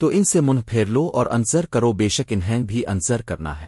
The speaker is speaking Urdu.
تو ان سے منہ پھیر لو اور انصر کرو، بے شک انہیں بھی انصر کرنا ہے۔